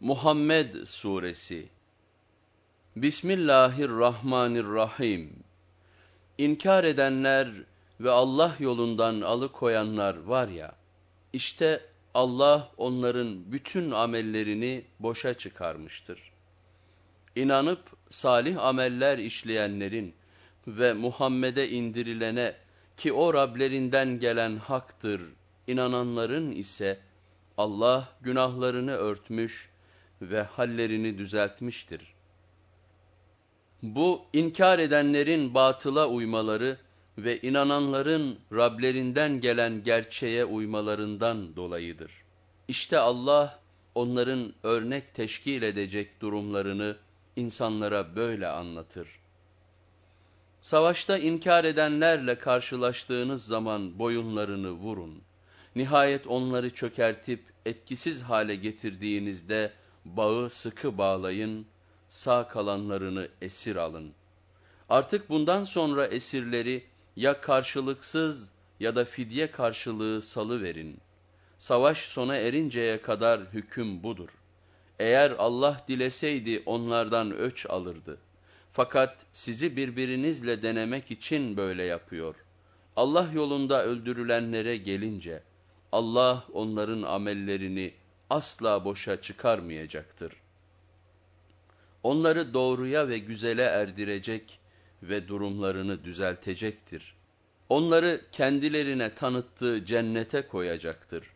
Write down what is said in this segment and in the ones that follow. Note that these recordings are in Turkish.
Muhammed Suresi Bismillahirrahmanirrahim İnkar edenler ve Allah yolundan alıkoyanlar var ya, işte Allah onların bütün amellerini boşa çıkarmıştır. İnanıp salih ameller işleyenlerin ve Muhammed'e indirilene ki o Rablerinden gelen haktır, inananların ise Allah günahlarını örtmüş ve hallerini düzeltmiştir. Bu inkar edenlerin batıla uymaları ve inananların Rablerinden gelen gerçeğe uymalarından dolayıdır. İşte Allah onların örnek teşkil edecek durumlarını insanlara böyle anlatır. Savaşta inkar edenlerle karşılaştığınız zaman boyunlarını vurun. Nihayet onları çökertip etkisiz hale getirdiğinizde bağı sıkı bağlayın, sağ kalanlarını esir alın. Artık bundan sonra esirleri ya karşılıksız ya da fidye karşılığı salı verin. Savaş sona erinceye kadar hüküm budur. Eğer Allah dileseydi onlardan öç alırdı. Fakat sizi birbirinizle denemek için böyle yapıyor. Allah yolunda öldürülenlere gelince, Allah onların amellerini asla boşa çıkarmayacaktır. Onları doğruya ve güzele erdirecek ve durumlarını düzeltecektir. Onları kendilerine tanıttığı cennete koyacaktır.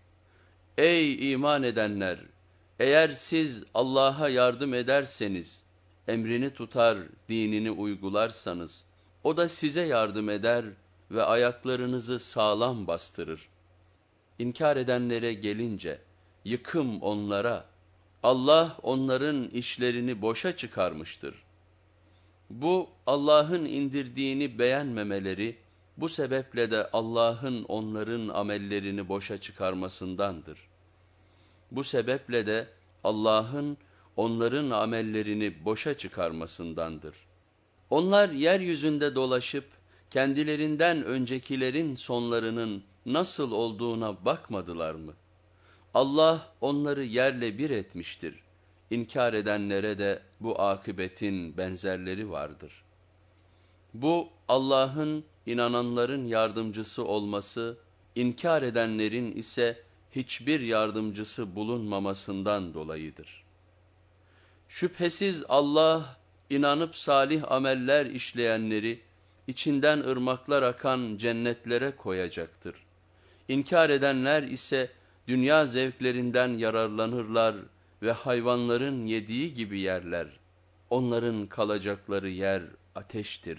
Ey iman edenler! Eğer siz Allah'a yardım ederseniz, emrini tutar, dinini uygularsanız, o da size yardım eder ve ayaklarınızı sağlam bastırır. İnkar edenlere gelince, yıkım onlara, Allah onların işlerini boşa çıkarmıştır. Bu Allah'ın indirdiğini beğenmemeleri, bu sebeple de Allah'ın onların amellerini boşa çıkarmasındandır. Bu sebeple de Allah'ın onların amellerini boşa çıkarmasındandır. Onlar yeryüzünde dolaşıp kendilerinden öncekilerin sonlarının nasıl olduğuna bakmadılar mı? Allah onları yerle bir etmiştir. İnkar edenlere de bu akıbetin benzerleri vardır. Bu Allah'ın inananların yardımcısı olması, inkar edenlerin ise hiçbir yardımcısı bulunmamasından dolayıdır. Şüphesiz Allah inanıp salih ameller işleyenleri içinden ırmaklar akan cennetlere koyacaktır. İnkar edenler ise dünya zevklerinden yararlanırlar ve hayvanların yediği gibi yerler. Onların kalacakları yer ateştir.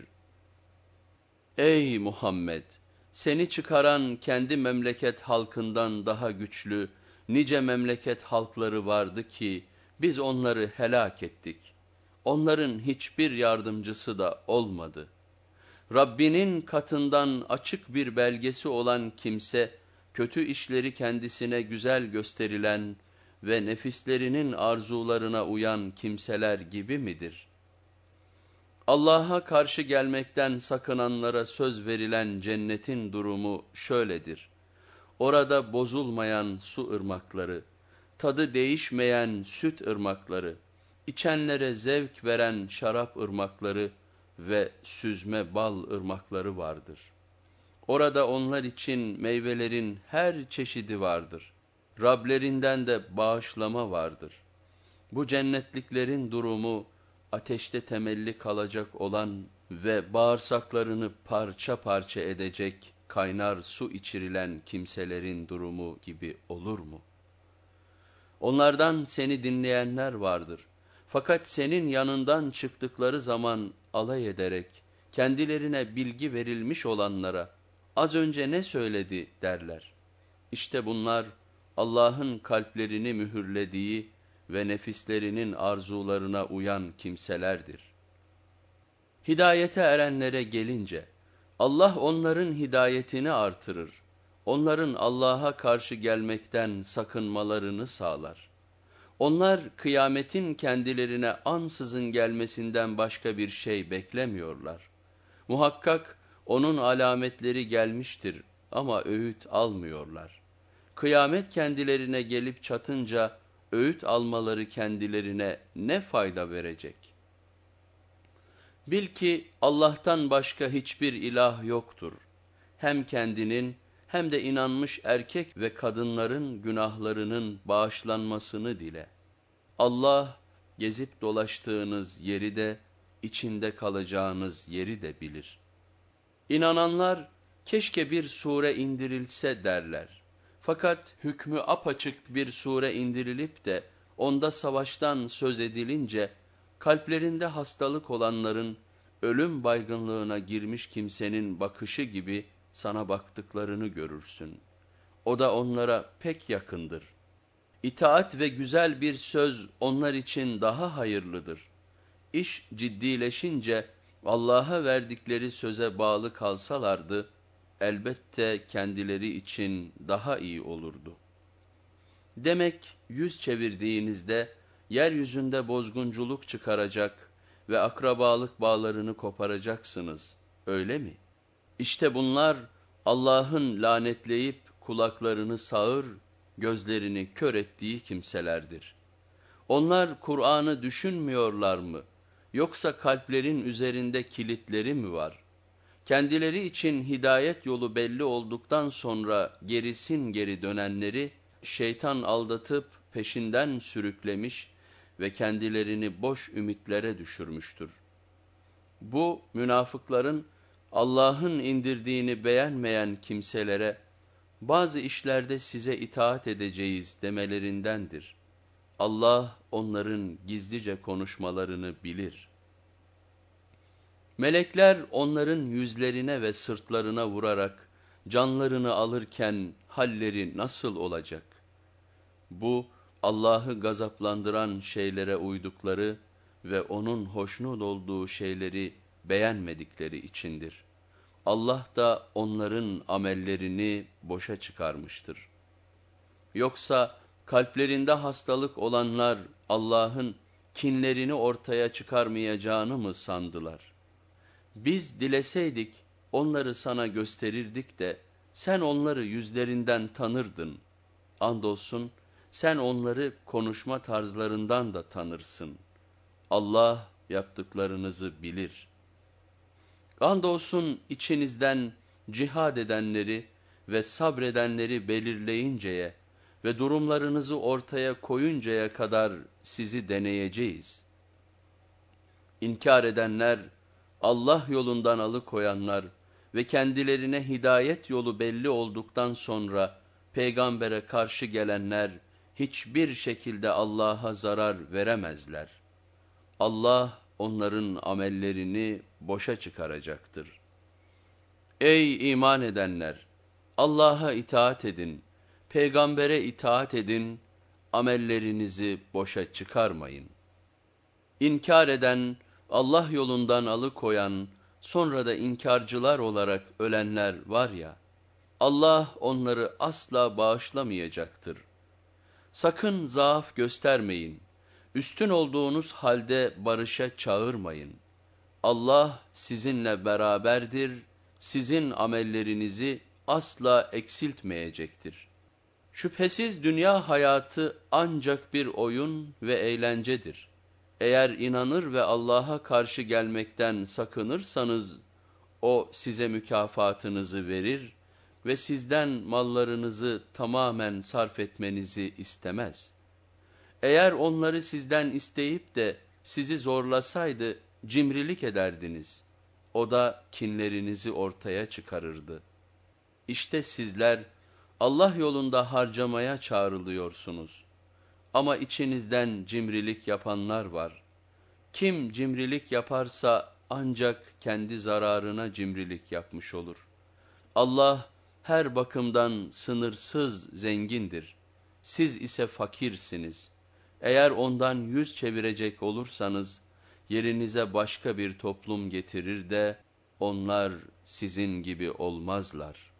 Ey Muhammed! Seni çıkaran kendi memleket halkından daha güçlü, nice memleket halkları vardı ki, biz onları helak ettik. Onların hiçbir yardımcısı da olmadı. Rabbinin katından açık bir belgesi olan kimse, kötü işleri kendisine güzel gösterilen ve nefislerinin arzularına uyan kimseler gibi midir? Allah'a karşı gelmekten sakınanlara söz verilen cennetin durumu şöyledir. Orada bozulmayan su ırmakları, tadı değişmeyen süt ırmakları, içenlere zevk veren şarap ırmakları ve süzme bal ırmakları vardır. Orada onlar için meyvelerin her çeşidi vardır. Rablerinden de bağışlama vardır. Bu cennetliklerin durumu ateşte temelli kalacak olan ve bağırsaklarını parça parça edecek kaynar su içirilen kimselerin durumu gibi olur mu? Onlardan seni dinleyenler vardır. Fakat senin yanından çıktıkları zaman alay ederek kendilerine bilgi verilmiş olanlara az önce ne söyledi derler. İşte bunlar Allah'ın kalplerini mühürlediği ve nefislerinin arzularına uyan kimselerdir. Hidayete erenlere gelince, Allah onların hidayetini artırır, onların Allah'a karşı gelmekten sakınmalarını sağlar. Onlar kıyametin kendilerine ansızın gelmesinden başka bir şey beklemiyorlar. Muhakkak onun alametleri gelmiştir ama öğüt almıyorlar. Kıyamet kendilerine gelip çatınca öğüt almaları kendilerine ne fayda verecek? Bil ki Allah'tan başka hiçbir ilah yoktur. Hem kendinin hem de inanmış erkek ve kadınların günahlarının bağışlanmasını dile. Allah gezip dolaştığınız yeri de, içinde kalacağınız yeri de bilir. İnananlar keşke bir sure indirilse derler. Fakat hükmü apaçık bir sure indirilip de onda savaştan söz edilince kalplerinde hastalık olanların ölüm baygınlığına girmiş kimsenin bakışı gibi sana baktıklarını görürsün. O da onlara pek yakındır. İtaat ve güzel bir söz onlar için daha hayırlıdır. İş ciddileşince Allah'a verdikleri söze bağlı kalsalardı, elbette kendileri için daha iyi olurdu. Demek yüz çevirdiğinizde, yeryüzünde bozgunculuk çıkaracak ve akrabalık bağlarını koparacaksınız, öyle mi? İşte bunlar Allah'ın lanetleyip kulaklarını sağır, gözlerini kör ettiği kimselerdir. Onlar Kur'an'ı düşünmüyorlar mı? Yoksa kalplerin üzerinde kilitleri mi var? Kendileri için hidayet yolu belli olduktan sonra gerisin geri dönenleri şeytan aldatıp peşinden sürüklemiş ve kendilerini boş ümitlere düşürmüştür. Bu münafıkların Allah'ın indirdiğini beğenmeyen kimselere bazı işlerde size itaat edeceğiz demelerindendir. Allah onların gizlice konuşmalarını bilir. Melekler onların yüzlerine ve sırtlarına vurarak canlarını alırken halleri nasıl olacak? Bu Allah'ı gazaplandıran şeylere uydukları ve onun hoşnut olduğu şeyleri beğenmedikleri içindir. Allah da onların amellerini boşa çıkarmıştır. Yoksa kalplerinde hastalık olanlar Allah'ın kinlerini ortaya çıkarmayacağını mı sandılar? Biz dileseydik onları sana gösterirdik de sen onları yüzlerinden tanırdın. Andolsun sen onları konuşma tarzlarından da tanırsın. Allah yaptıklarınızı bilir. Andolsun içinizden cihad edenleri ve sabredenleri belirleyinceye ve durumlarınızı ortaya koyuncaya kadar sizi deneyeceğiz. İnkar edenler, Allah yolundan alıkoyanlar ve kendilerine hidayet yolu belli olduktan sonra peygambere karşı gelenler hiçbir şekilde Allah'a zarar veremezler. Allah onların amellerini boşa çıkaracaktır. Ey iman edenler! Allah'a itaat edin, peygambere itaat edin, amellerinizi boşa çıkarmayın. İnkar eden, Allah yolundan alıkoyan, sonra da inkarcılar olarak ölenler var ya, Allah onları asla bağışlamayacaktır. Sakın zaaf göstermeyin, üstün olduğunuz halde barışa çağırmayın. Allah sizinle beraberdir, sizin amellerinizi asla eksiltmeyecektir. Şüphesiz dünya hayatı ancak bir oyun ve eğlencedir. Eğer inanır ve Allah'a karşı gelmekten sakınırsanız, O size mükafatınızı verir ve sizden mallarınızı tamamen sarf etmenizi istemez. Eğer onları sizden isteyip de sizi zorlasaydı cimrilik ederdiniz. O da kinlerinizi ortaya çıkarırdı. İşte sizler Allah yolunda harcamaya çağrılıyorsunuz. Ama içinizden cimrilik yapanlar var. Kim cimrilik yaparsa ancak kendi zararına cimrilik yapmış olur. Allah her bakımdan sınırsız zengindir. Siz ise fakirsiniz. Eğer ondan yüz çevirecek olursanız, yerinize başka bir toplum getirir de, onlar sizin gibi olmazlar.''